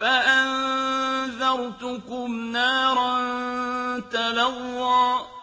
فَأَنذَرْتُكُمْ نَارًا تَلَظَّىٰ